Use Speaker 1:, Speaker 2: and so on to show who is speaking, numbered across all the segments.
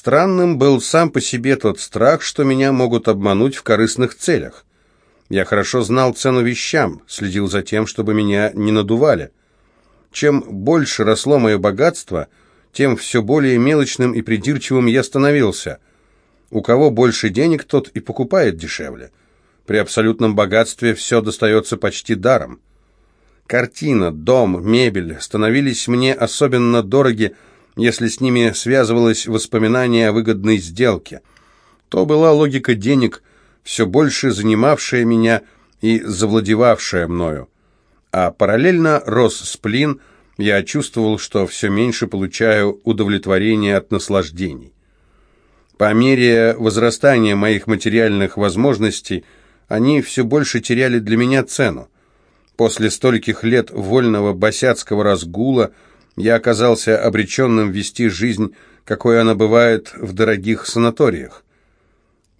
Speaker 1: Странным был сам по себе тот страх, что меня могут обмануть в корыстных целях. Я хорошо знал цену вещам, следил за тем, чтобы меня не надували. Чем больше росло мое богатство, тем все более мелочным и придирчивым я становился. У кого больше денег, тот и покупает дешевле. При абсолютном богатстве все достается почти даром. Картина, дом, мебель становились мне особенно дороги, если с ними связывалось воспоминание о выгодной сделке. То была логика денег, все больше занимавшая меня и завладевавшая мною. А параллельно рос сплин, я чувствовал, что все меньше получаю удовлетворения от наслаждений. По мере возрастания моих материальных возможностей они все больше теряли для меня цену. После стольких лет вольного босяцкого разгула – я оказался обреченным вести жизнь, какой она бывает в дорогих санаториях.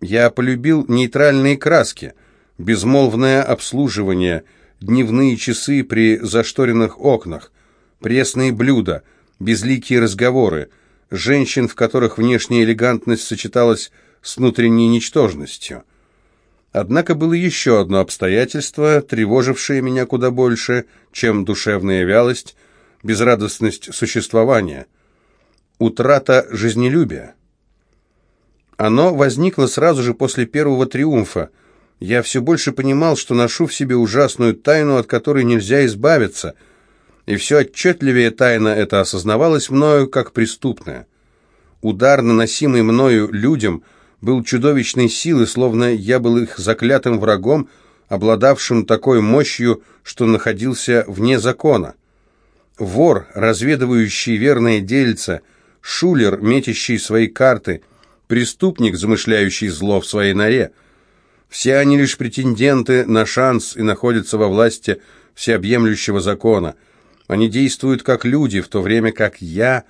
Speaker 1: Я полюбил нейтральные краски, безмолвное обслуживание, дневные часы при зашторенных окнах, пресные блюда, безликие разговоры, женщин, в которых внешняя элегантность сочеталась с внутренней ничтожностью. Однако было еще одно обстоятельство, тревожившее меня куда больше, чем душевная вялость – безрадостность существования, утрата жизнелюбия. Оно возникло сразу же после первого триумфа. Я все больше понимал, что ношу в себе ужасную тайну, от которой нельзя избавиться, и все отчетливее тайна это осознавалась мною как преступная. Удар, наносимый мною людям, был чудовищной силы, словно я был их заклятым врагом, обладавшим такой мощью, что находился вне закона вор, разведывающий верное дельце, шулер, метящий свои карты, преступник, замышляющий зло в своей норе. Все они лишь претенденты на шанс и находятся во власти всеобъемлющего закона. Они действуют как люди, в то время как я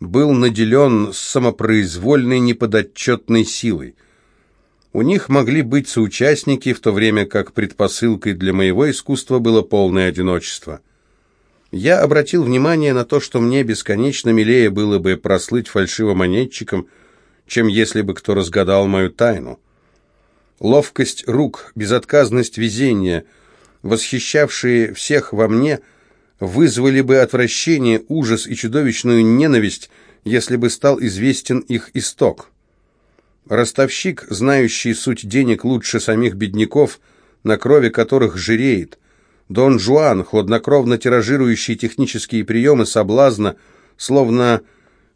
Speaker 1: был наделен самопроизвольной неподотчетной силой. У них могли быть соучастники, в то время как предпосылкой для моего искусства было полное одиночество. Я обратил внимание на то, что мне бесконечно милее было бы прослыть фальшивомонетчиком, чем если бы кто разгадал мою тайну. Ловкость рук, безотказность везения, восхищавшие всех во мне, вызвали бы отвращение, ужас и чудовищную ненависть, если бы стал известен их исток. Ростовщик, знающий суть денег лучше самих бедняков, на крови которых жиреет, Дон Жуан, хладнокровно тиражирующий технические приемы соблазна, словно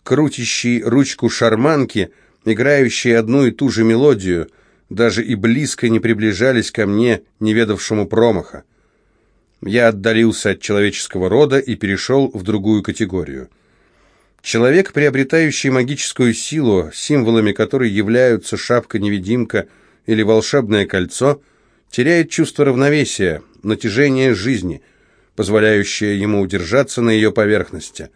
Speaker 1: крутящий ручку шарманки, играющий одну и ту же мелодию, даже и близко не приближались ко мне, неведавшему промаха. Я отдалился от человеческого рода и перешел в другую категорию. Человек, приобретающий магическую силу, символами которой являются шапка-невидимка или волшебное кольцо, теряет чувство равновесия, натяжение жизни, позволяющее ему удержаться на ее поверхности.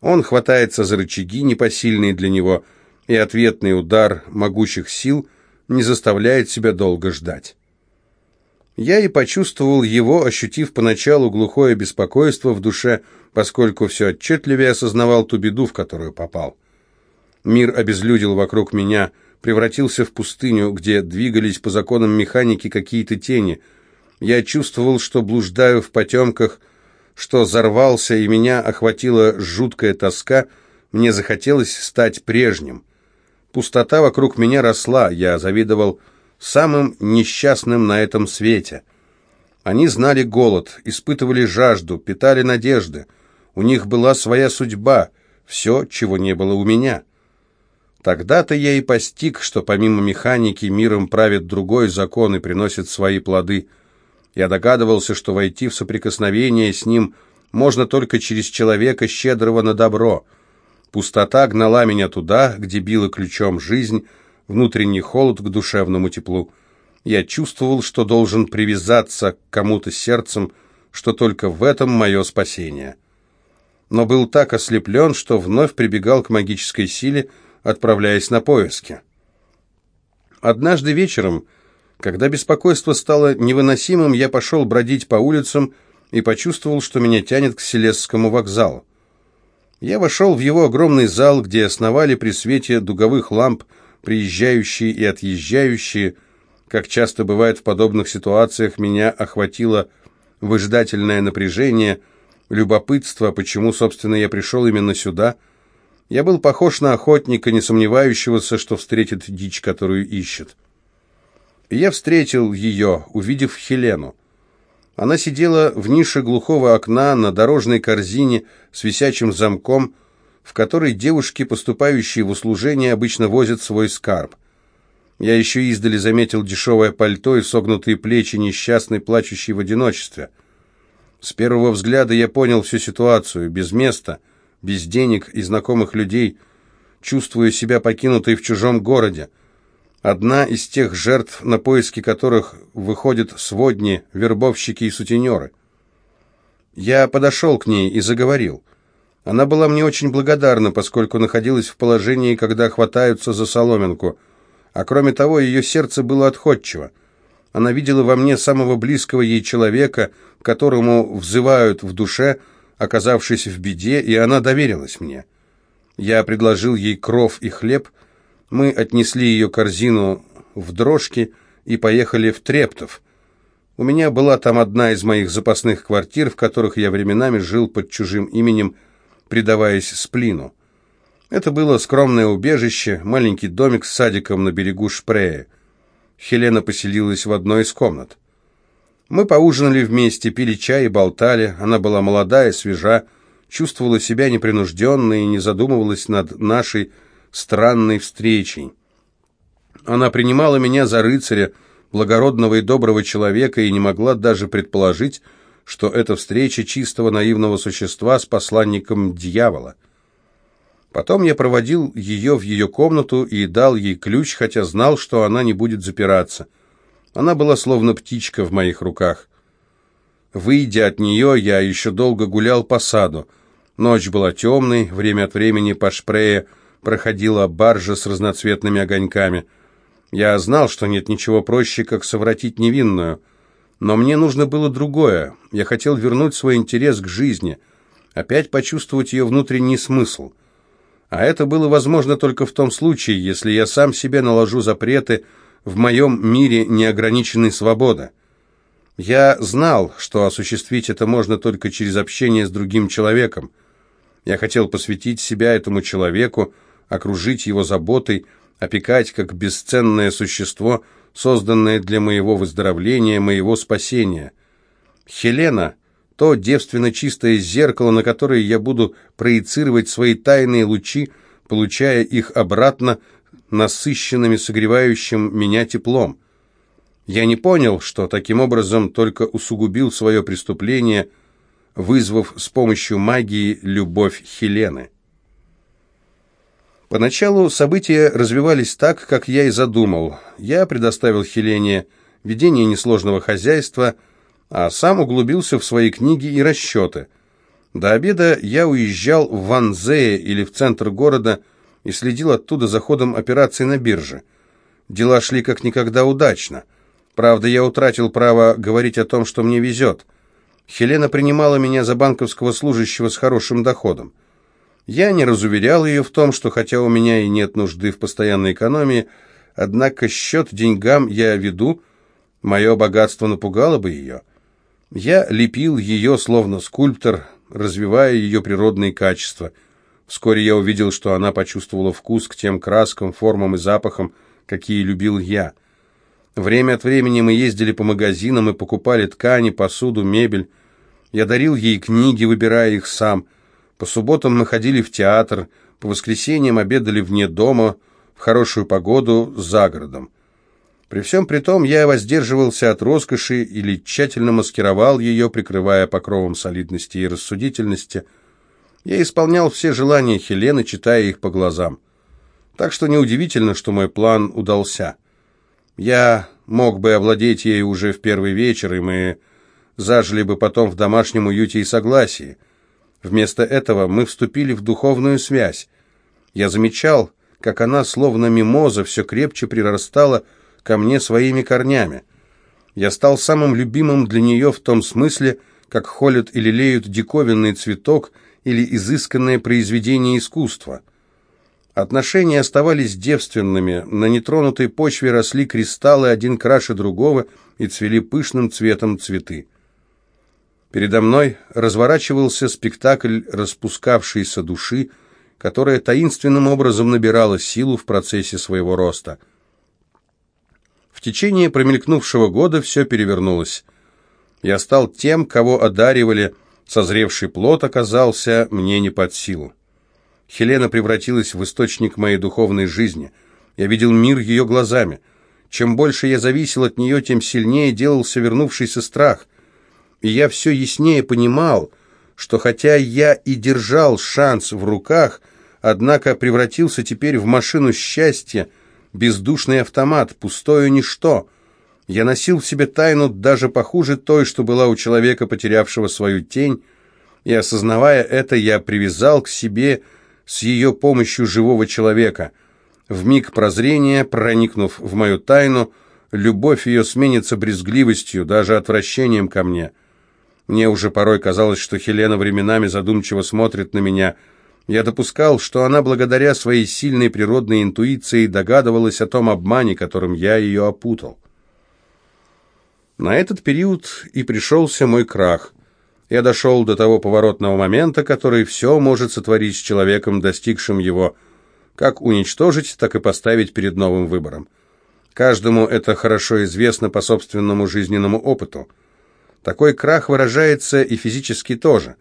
Speaker 1: Он хватается за рычаги, непосильные для него, и ответный удар могучих сил не заставляет себя долго ждать. Я и почувствовал его, ощутив поначалу глухое беспокойство в душе, поскольку все отчетливее осознавал ту беду, в которую попал. Мир обезлюдил вокруг меня, превратился в пустыню, где двигались по законам механики какие-то тени – я чувствовал, что блуждаю в потемках, что взорвался, и меня охватила жуткая тоска. Мне захотелось стать прежним. Пустота вокруг меня росла, я завидовал самым несчастным на этом свете. Они знали голод, испытывали жажду, питали надежды. У них была своя судьба, все, чего не было у меня. Тогда-то я и постиг, что помимо механики миром правит другой закон и приносит свои плоды – я догадывался, что войти в соприкосновение с ним можно только через человека, щедрого на добро. Пустота гнала меня туда, где била ключом жизнь, внутренний холод к душевному теплу. Я чувствовал, что должен привязаться к кому-то сердцем, что только в этом мое спасение. Но был так ослеплен, что вновь прибегал к магической силе, отправляясь на поиски. Однажды вечером когда беспокойство стало невыносимым, я пошел бродить по улицам и почувствовал, что меня тянет к Селесскому вокзалу. Я вошел в его огромный зал, где основали при свете дуговых ламп приезжающие и отъезжающие. Как часто бывает в подобных ситуациях, меня охватило выжидательное напряжение, любопытство, почему, собственно, я пришел именно сюда. Я был похож на охотника, не сомневающегося, что встретит дичь, которую ищет. Я встретил ее, увидев Хелену. Она сидела в нише глухого окна на дорожной корзине с висячим замком, в которой девушки, поступающие в услужение, обычно возят свой скарб. Я еще издали заметил дешевое пальто и согнутые плечи несчастной, плачущей в одиночестве. С первого взгляда я понял всю ситуацию. Без места, без денег и знакомых людей, чувствую себя покинутой в чужом городе. Одна из тех жертв, на поиски которых выходят сводни, вербовщики и сутенеры. Я подошел к ней и заговорил. Она была мне очень благодарна, поскольку находилась в положении, когда хватаются за соломинку, а кроме того, ее сердце было отходчиво. Она видела во мне самого близкого ей человека, которому взывают в душе, оказавшись в беде, и она доверилась мне. Я предложил ей кров и хлеб, мы отнесли ее корзину в дрожки и поехали в Трептов. У меня была там одна из моих запасных квартир, в которых я временами жил под чужим именем, предаваясь сплину. Это было скромное убежище, маленький домик с садиком на берегу Шпрее. Хелена поселилась в одной из комнат. Мы поужинали вместе, пили чай и болтали. Она была молодая, свежа, чувствовала себя непринужденно и не задумывалась над нашей странной встречей. Она принимала меня за рыцаря, благородного и доброго человека, и не могла даже предположить, что это встреча чистого наивного существа с посланником дьявола. Потом я проводил ее в ее комнату и дал ей ключ, хотя знал, что она не будет запираться. Она была словно птичка в моих руках. Выйдя от нее, я еще долго гулял по саду. Ночь была темной, время от времени по шпрее проходила баржа с разноцветными огоньками. Я знал, что нет ничего проще, как совратить невинную. Но мне нужно было другое. Я хотел вернуть свой интерес к жизни, опять почувствовать ее внутренний смысл. А это было возможно только в том случае, если я сам себе наложу запреты, в моем мире неограниченной свободы. Я знал, что осуществить это можно только через общение с другим человеком. Я хотел посвятить себя этому человеку, окружить его заботой, опекать как бесценное существо, созданное для моего выздоровления, моего спасения. Хелена — то девственно чистое зеркало, на которое я буду проецировать свои тайные лучи, получая их обратно насыщенными согревающим меня теплом. Я не понял, что таким образом только усугубил свое преступление, вызвав с помощью магии любовь Хелены. Поначалу события развивались так, как я и задумал. Я предоставил Хелене ведение несложного хозяйства, а сам углубился в свои книги и расчеты. До обеда я уезжал в Ванзее или в центр города и следил оттуда за ходом операций на бирже. Дела шли как никогда удачно. Правда, я утратил право говорить о том, что мне везет. Хелена принимала меня за банковского служащего с хорошим доходом. Я не разуверял ее в том, что хотя у меня и нет нужды в постоянной экономии, однако счет деньгам я веду, мое богатство напугало бы ее. Я лепил ее, словно скульптор, развивая ее природные качества. Вскоре я увидел, что она почувствовала вкус к тем краскам, формам и запахам, какие любил я. Время от времени мы ездили по магазинам и покупали ткани, посуду, мебель. Я дарил ей книги, выбирая их сам – по субботам мы ходили в театр, по воскресеньям обедали вне дома, в хорошую погоду, за городом. При всем при том я воздерживался от роскоши или тщательно маскировал ее, прикрывая покровом солидности и рассудительности. Я исполнял все желания Хелены, читая их по глазам. Так что неудивительно, что мой план удался. Я мог бы овладеть ею уже в первый вечер, и мы зажили бы потом в домашнем уюте и согласии. Вместо этого мы вступили в духовную связь. Я замечал, как она, словно мимоза, все крепче прирастала ко мне своими корнями. Я стал самым любимым для нее в том смысле, как холят и лелеют диковинный цветок, или изысканное произведение искусства. Отношения оставались девственными, на нетронутой почве росли кристаллы один краше другого и цвели пышным цветом цветы. Передо мной разворачивался спектакль распускавшейся души, которая таинственным образом набирала силу в процессе своего роста. В течение промелькнувшего года все перевернулось. Я стал тем, кого одаривали, созревший плод оказался мне не под силу. Хелена превратилась в источник моей духовной жизни. Я видел мир ее глазами. Чем больше я зависел от нее, тем сильнее делался вернувшийся страх — и я все яснее понимал, что хотя я и держал шанс в руках, однако превратился теперь в машину счастья, бездушный автомат, пустое ничто. Я носил в себе тайну даже похуже той, что была у человека, потерявшего свою тень, и, осознавая это, я привязал к себе с ее помощью живого человека. В миг прозрения, проникнув в мою тайну, любовь ее сменится брезгливостью, даже отвращением ко мне. Мне уже порой казалось, что Хелена временами задумчиво смотрит на меня. Я допускал, что она благодаря своей сильной природной интуиции догадывалась о том обмане, которым я ее опутал. На этот период и пришелся мой крах. Я дошел до того поворотного момента, который все может сотворить с человеком, достигшим его, как уничтожить, так и поставить перед новым выбором. Каждому это хорошо известно по собственному жизненному опыту. Такой крах выражается и физически тоже.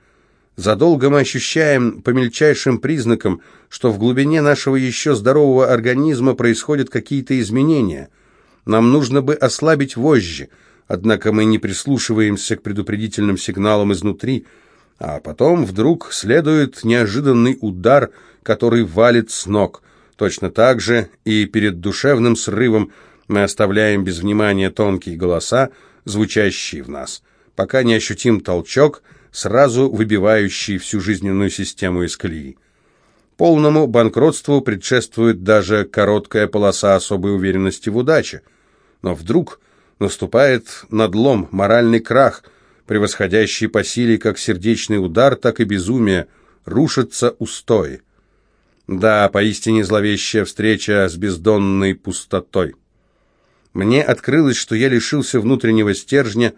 Speaker 1: Задолго мы ощущаем по мельчайшим признакам, что в глубине нашего еще здорового организма происходят какие-то изменения. Нам нужно бы ослабить вожжи, однако мы не прислушиваемся к предупредительным сигналам изнутри, а потом вдруг следует неожиданный удар, который валит с ног. Точно так же и перед душевным срывом мы оставляем без внимания тонкие голоса, звучащие в нас пока не ощутим толчок, сразу выбивающий всю жизненную систему из колеи. Полному банкротству предшествует даже короткая полоса особой уверенности в удаче. Но вдруг наступает надлом, моральный крах, превосходящий по силе как сердечный удар, так и безумие, рушится устои. Да, поистине зловещая встреча с бездонной пустотой. Мне открылось, что я лишился внутреннего стержня,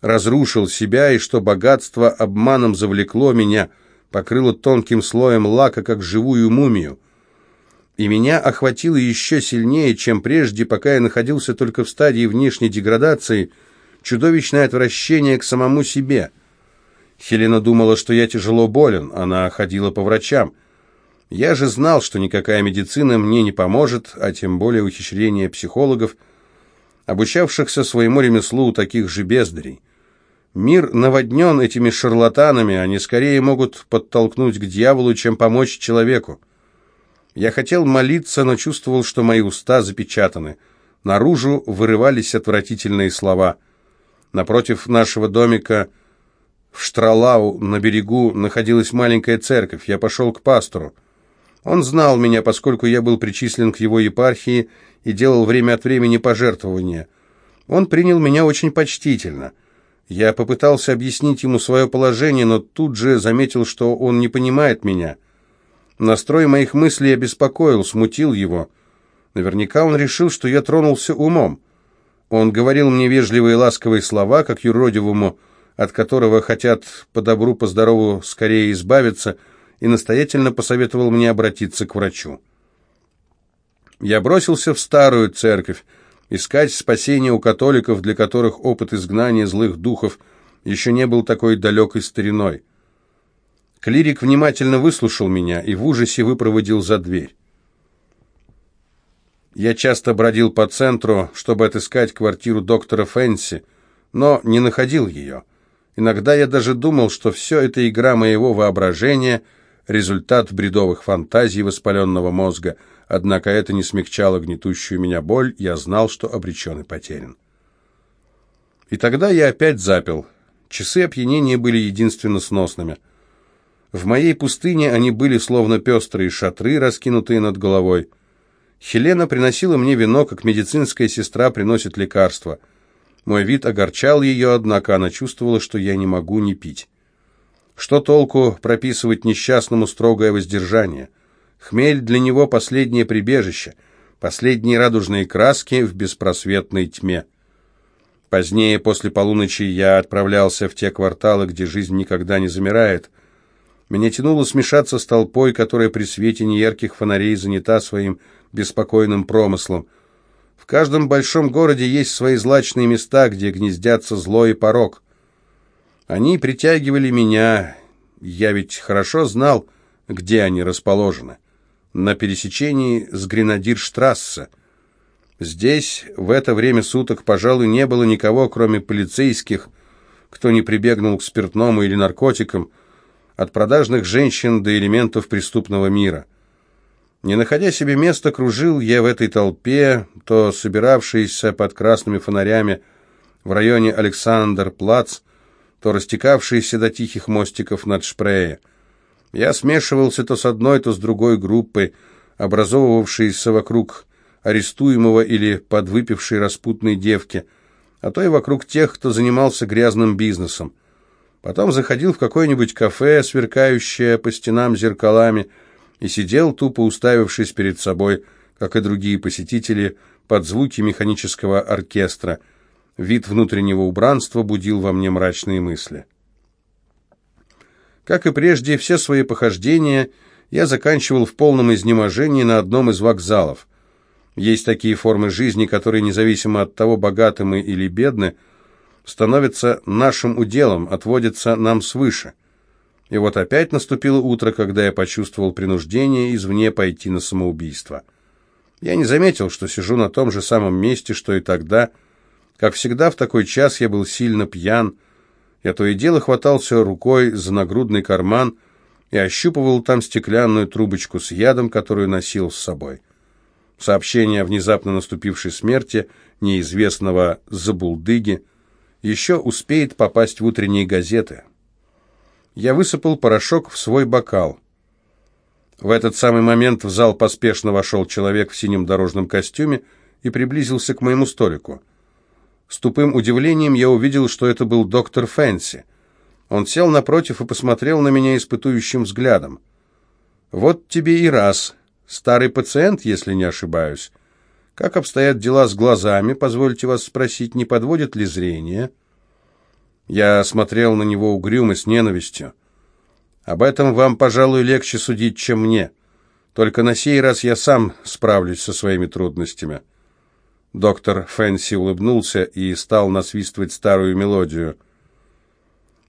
Speaker 1: разрушил себя, и что богатство обманом завлекло меня, покрыло тонким слоем лака, как живую мумию. И меня охватило еще сильнее, чем прежде, пока я находился только в стадии внешней деградации, чудовищное отвращение к самому себе. Хелена думала, что я тяжело болен, она ходила по врачам. Я же знал, что никакая медицина мне не поможет, а тем более ухищрение психологов, обучавшихся своему ремеслу у таких же бездарей. Мир наводнен этими шарлатанами, они скорее могут подтолкнуть к дьяволу, чем помочь человеку. Я хотел молиться, но чувствовал, что мои уста запечатаны. Наружу вырывались отвратительные слова. Напротив нашего домика в Штралау на берегу находилась маленькая церковь. Я пошел к пастору. Он знал меня, поскольку я был причислен к его епархии и делал время от времени пожертвования. Он принял меня очень почтительно — я попытался объяснить ему свое положение, но тут же заметил, что он не понимает меня. Настрой моих мыслей обеспокоил, смутил его. Наверняка он решил, что я тронулся умом. Он говорил мне вежливые ласковые слова, как юродивому, от которого хотят по добру, по здорову скорее избавиться, и настоятельно посоветовал мне обратиться к врачу. Я бросился в старую церковь, искать спасение у католиков, для которых опыт изгнания злых духов еще не был такой далекой стариной. Клирик внимательно выслушал меня и в ужасе выпроводил за дверь. Я часто бродил по центру, чтобы отыскать квартиру доктора Фэнси, но не находил ее. Иногда я даже думал, что все это игра моего воображения, результат бредовых фантазий воспаленного мозга – Однако это не смягчало гнетущую меня боль, я знал, что обречен и потерян. И тогда я опять запил. Часы опьянения были единственно сносными. В моей пустыне они были словно пестрые шатры, раскинутые над головой. Хелена приносила мне вино, как медицинская сестра приносит лекарства. Мой вид огорчал ее, однако она чувствовала, что я не могу не пить. Что толку прописывать несчастному строгое воздержание? Хмель для него последнее прибежище, последние радужные краски в беспросветной тьме. Позднее, после полуночи, я отправлялся в те кварталы, где жизнь никогда не замирает. Меня тянуло смешаться с толпой, которая при свете неярких фонарей занята своим беспокойным промыслом. В каждом большом городе есть свои злачные места, где гнездятся зло и порок. Они притягивали меня, я ведь хорошо знал, где они расположены. На пересечении с Гренадирштрассе. Здесь в это время суток, пожалуй, не было никого, кроме полицейских, кто не прибегнул к спиртному или наркотикам, от продажных женщин до элементов преступного мира. Не находя себе места, кружил я в этой толпе, то собиравшейся под красными фонарями в районе Александр-Плац, то растекавшиеся до тихих мостиков над Шпрее. Я смешивался то с одной, то с другой группой, образовывавшейся вокруг арестуемого или подвыпившей распутной девки, а то и вокруг тех, кто занимался грязным бизнесом. Потом заходил в какое-нибудь кафе, сверкающее по стенам зеркалами, и сидел, тупо уставившись перед собой, как и другие посетители, под звуки механического оркестра. Вид внутреннего убранства будил во мне мрачные мысли. Как и прежде, все свои похождения я заканчивал в полном изнеможении на одном из вокзалов. Есть такие формы жизни, которые, независимо от того, богаты мы или бедны, становятся нашим уделом, отводятся нам свыше. И вот опять наступило утро, когда я почувствовал принуждение извне пойти на самоубийство. Я не заметил, что сижу на том же самом месте, что и тогда. Как всегда, в такой час я был сильно пьян. Я то и дело хватался рукой за нагрудный карман и ощупывал там стеклянную трубочку с ядом, которую носил с собой. Сообщение о внезапно наступившей смерти неизвестного Забулдыги еще успеет попасть в утренние газеты. Я высыпал порошок в свой бокал. В этот самый момент в зал поспешно вошел человек в синем дорожном костюме и приблизился к моему столику. С тупым удивлением я увидел, что это был доктор Фэнси. Он сел напротив и посмотрел на меня испытующим взглядом. «Вот тебе и раз», Старый пациент, если не ошибаюсь. Как обстоят дела с глазами, позвольте вас спросить, не подводит ли зрение?» Я смотрел на него угрюмо, с ненавистью. «Об этом вам, пожалуй, легче судить, чем мне. Только на сей раз я сам справлюсь со своими трудностями». Доктор Фэнси улыбнулся и стал насвистывать старую мелодию.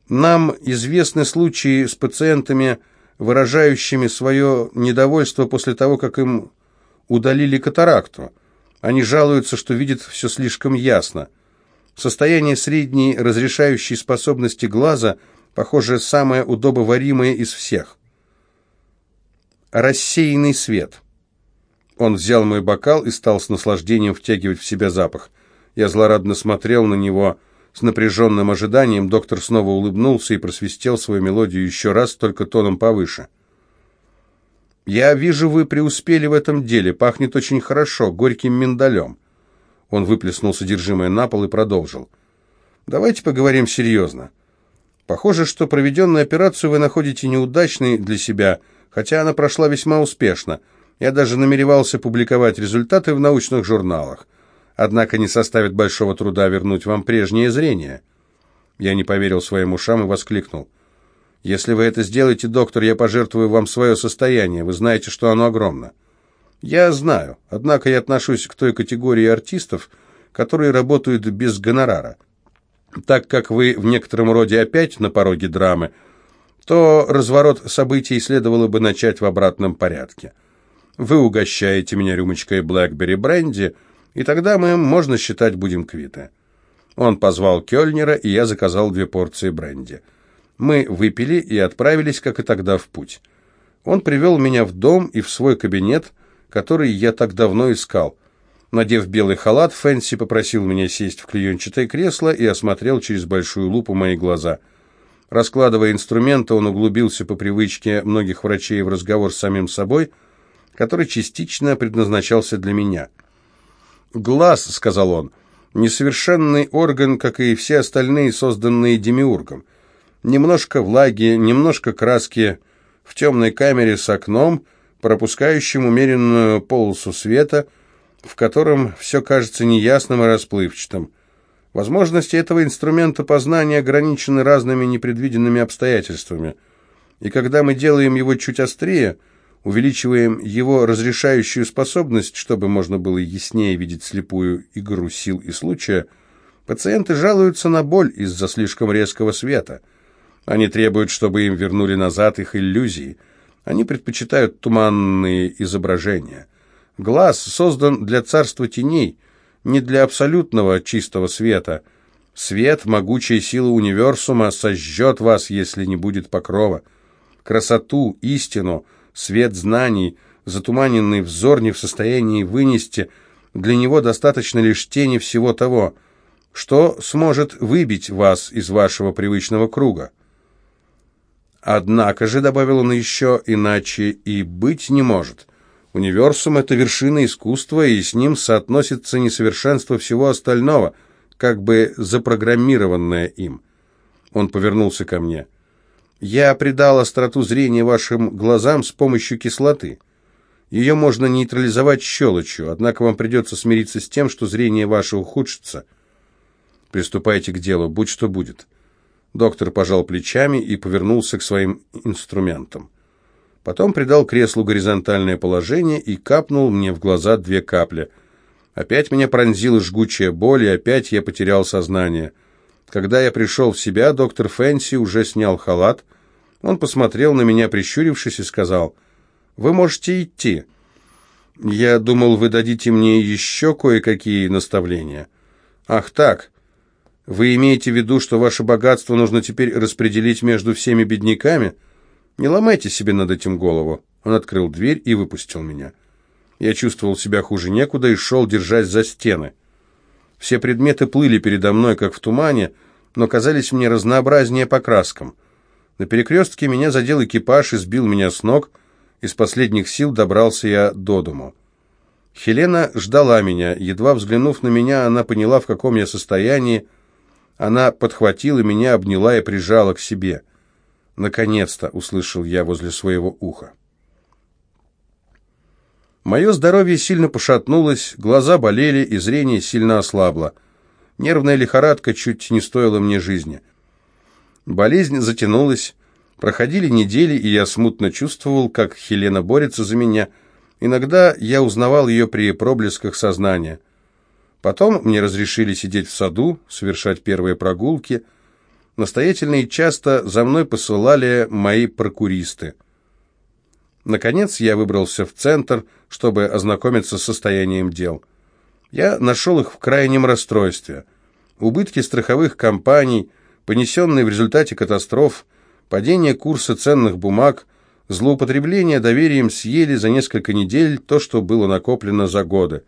Speaker 1: «Нам известны случаи с пациентами, выражающими свое недовольство после того, как им удалили катаракту. Они жалуются, что видят все слишком ясно. Состояние средней разрешающей способности глаза, похоже, самое удобоваримое из всех. Рассеянный свет. Он взял мой бокал и стал с наслаждением втягивать в себя запах. Я злорадно смотрел на него, с напряженным ожиданием доктор снова улыбнулся и просвистел свою мелодию еще раз, только тоном повыше. «Я вижу, вы преуспели в этом деле. Пахнет очень хорошо, горьким миндалем». Он выплеснул содержимое на пол и продолжил. «Давайте поговорим серьезно. Похоже, что проведенную операцию вы находите неудачной для себя, хотя она прошла весьма успешно. Я даже намеревался публиковать результаты в научных журналах однако не составит большого труда вернуть вам прежнее зрение». Я не поверил своим ушам и воскликнул. «Если вы это сделаете, доктор, я пожертвую вам свое состояние. Вы знаете, что оно огромно». «Я знаю, однако я отношусь к той категории артистов, которые работают без гонорара. Так как вы в некотором роде опять на пороге драмы, то разворот событий следовало бы начать в обратном порядке. Вы угощаете меня рюмочкой Блэкбери бренди, и тогда мы, можно считать, будем квиты. Он позвал Кёльнера, и я заказал две порции бренди. Мы выпили и отправились, как и тогда, в путь. Он привел меня в дом и в свой кабинет, который я так давно искал. Надев белый халат, Фэнси попросил меня сесть в клеенчатое кресло и осмотрел через большую лупу мои глаза. Раскладывая инструменты, он углубился по привычке многих врачей в разговор с самим собой, который частично предназначался для меня – «Глаз», — сказал он, — «несовершенный орган, как и все остальные, созданные демиургом. Немножко влаги, немножко краски в темной камере с окном, пропускающим умеренную полосу света, в котором все кажется неясным и расплывчатым. Возможности этого инструмента познания ограничены разными непредвиденными обстоятельствами, и когда мы делаем его чуть острее, увеличиваем его разрешающую способность, чтобы можно было яснее видеть слепую игру сил и случая, пациенты жалуются на боль из-за слишком резкого света. Они требуют, чтобы им вернули назад их иллюзии. Они предпочитают туманные изображения. Глаз создан для царства теней, не для абсолютного чистого света. Свет могучей силы универсума сожжет вас, если не будет покрова. Красоту, истину, свет знаний, затуманенный взор не в состоянии вынести, для него достаточно лишь тени всего того, что сможет выбить вас из вашего привычного круга. Однако же, добавил он еще, иначе и быть не может. Универсум — это вершина искусства, и с ним соотносится несовершенство всего остального, как бы запрограммированное им. Он повернулся ко мне. «Я придал остроту зрения вашим глазам с помощью кислоты. Ее можно нейтрализовать щелочью, однако вам придется смириться с тем, что зрение ваше ухудшится. Приступайте к делу, будь что будет». Доктор пожал плечами и повернулся к своим инструментам. Потом придал креслу горизонтальное положение и капнул мне в глаза две капли. Опять меня пронзила жгучая боль, и опять я потерял сознание. Когда я пришел в себя, доктор Фэнси уже снял халат. Он посмотрел на меня, прищурившись, и сказал, «Вы можете идти. Я думал, вы дадите мне еще кое-какие наставления». «Ах так. Вы имеете в виду, что ваше богатство нужно теперь распределить между всеми бедняками?» Не ломайте себе над этим голову. Он открыл дверь и выпустил меня. Я чувствовал себя хуже некуда и шел, держась за стены. Все предметы плыли передо мной, как в тумане, но казались мне разнообразнее по краскам. На перекрестке меня задел экипаж и сбил меня с ног. Из последних сил добрался я до дому. Хелена ждала меня. Едва взглянув на меня, она поняла, в каком я состоянии. Она подхватила меня, обняла и прижала к себе. «Наконец-то!» — услышал я возле своего уха. Мое здоровье сильно пошатнулось, глаза болели и зрение сильно ослабло. Нервная лихорадка чуть не стоила мне жизни. Болезнь затянулась, проходили недели, и я смутно чувствовал, как Хелена борется за меня. Иногда я узнавал ее при проблесках сознания. Потом мне разрешили сидеть в саду, совершать первые прогулки — Настоятельно и часто за мной посылали мои прокуристы. Наконец я выбрался в центр, чтобы ознакомиться с состоянием дел. Я нашел их в крайнем расстройстве. Убытки страховых компаний, понесенные в результате катастроф, падение курса ценных бумаг, злоупотребление доверием съели за несколько недель то, что было накоплено за годы.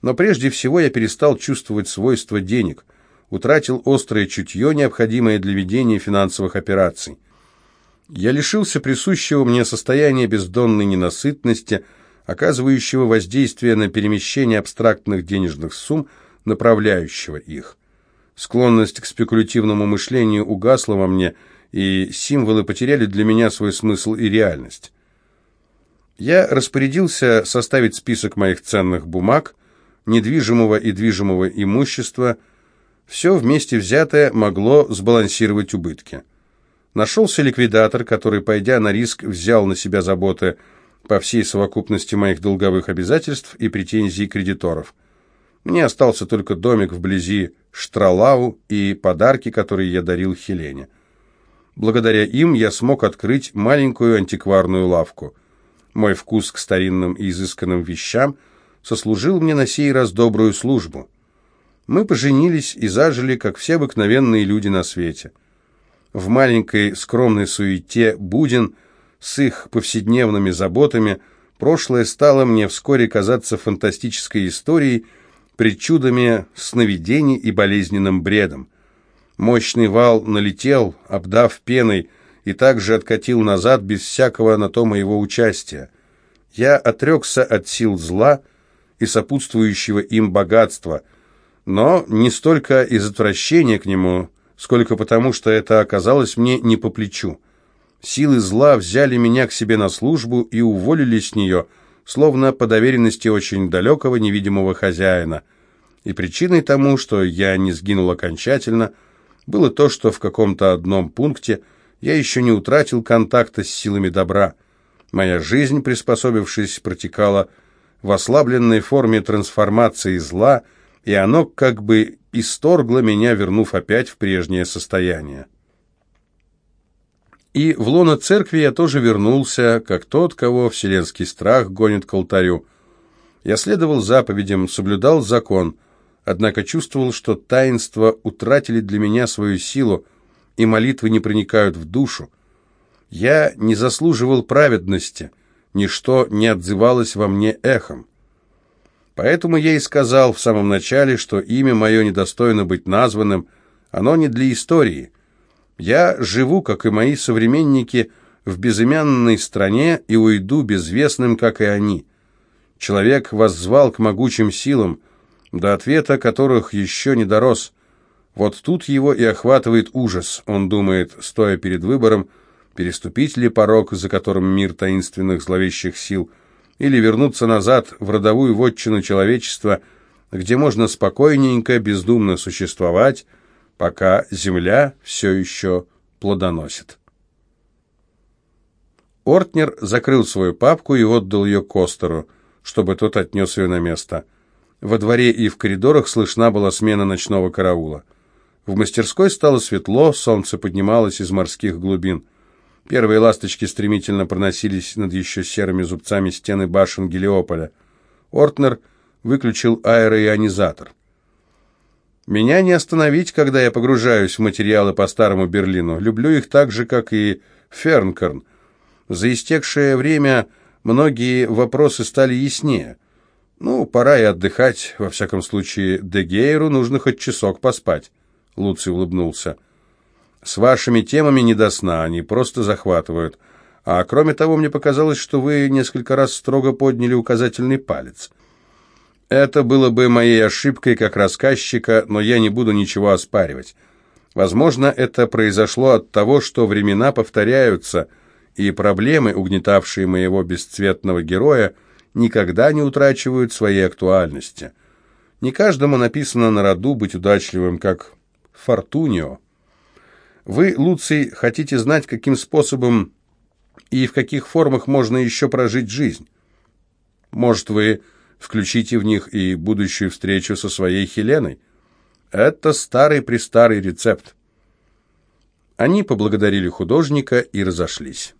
Speaker 1: Но прежде всего я перестал чувствовать свойства денег – утратил острое чутье, необходимое для ведения финансовых операций. Я лишился присущего мне состояния бездонной ненасытности, оказывающего воздействие на перемещение абстрактных денежных сумм, направляющего их. Склонность к спекулятивному мышлению угасла во мне, и символы потеряли для меня свой смысл и реальность. Я распорядился составить список моих ценных бумаг, недвижимого и движимого имущества – все вместе взятое могло сбалансировать убытки. Нашелся ликвидатор, который, пойдя на риск, взял на себя заботы по всей совокупности моих долговых обязательств и претензий кредиторов. Мне остался только домик вблизи Штралау и подарки, которые я дарил Хелене. Благодаря им я смог открыть маленькую антикварную лавку. Мой вкус к старинным и изысканным вещам сослужил мне на сей раз добрую службу. Мы поженились и зажили, как все обыкновенные люди на свете. В маленькой скромной суете Будин с их повседневными заботами прошлое стало мне вскоре казаться фантастической историей, причудами сновидений и болезненным бредом. Мощный вал налетел, обдав пеной, и также откатил назад без всякого на то моего участия. Я отрекся от сил зла и сопутствующего им богатства – но не столько из отвращения к нему, сколько потому, что это оказалось мне не по плечу. Силы зла взяли меня к себе на службу и уволили с нее, словно по доверенности очень далекого невидимого хозяина. И причиной тому, что я не сгинул окончательно, было то, что в каком-то одном пункте я еще не утратил контакта с силами добра. Моя жизнь, приспособившись, протекала в ослабленной форме трансформации зла, и оно как бы исторгло меня, вернув опять в прежнее состояние. И в лоно церкви я тоже вернулся, как тот, кого вселенский страх гонит к алтарю. Я следовал заповедям, соблюдал закон, однако чувствовал, что таинства утратили для меня свою силу, и молитвы не проникают в душу. Я не заслуживал праведности, ничто не отзывалось во мне эхом. Поэтому я и сказал в самом начале, что имя мое недостойно быть названным, оно не для истории. Я живу, как и мои современники, в безымянной стране и уйду безвестным, как и они. Человек воззвал к могучим силам, до ответа которых еще не дорос. Вот тут его и охватывает ужас. Он думает, стоя перед выбором, переступить ли порог, за которым мир таинственных зловещих сил, или вернуться назад в родовую вотчину человечества, где можно спокойненько, бездумно существовать, пока земля все еще плодоносит. Ортнер закрыл свою папку и отдал ее Костеру, чтобы тот отнес ее на место. Во дворе и в коридорах слышна была смена ночного караула. В мастерской стало светло, солнце поднималось из морских глубин. Первые ласточки стремительно проносились над еще серыми зубцами стены башен Гелиополя. Ортнер выключил аэроионизатор. Меня не остановить, когда я погружаюсь в материалы по старому Берлину. Люблю их так же, как и Фернкорн. За истекшее время многие вопросы стали яснее. Ну, пора и отдыхать. Во всяком случае, Дегейру нужно хоть часок поспать. Луций улыбнулся. С вашими темами не до сна, они просто захватывают. А кроме того, мне показалось, что вы несколько раз строго подняли указательный палец. Это было бы моей ошибкой как рассказчика, но я не буду ничего оспаривать. Возможно, это произошло от того, что времена повторяются, и проблемы, угнетавшие моего бесцветного героя, никогда не утрачивают своей актуальности. Не каждому написано на роду быть удачливым, как Фортунио. Вы, Луций, хотите знать, каким способом и в каких формах можно еще прожить жизнь? Может, вы Включите в них и будущую встречу со своей Хеленой. Это старый-престарый рецепт. Они поблагодарили художника и разошлись.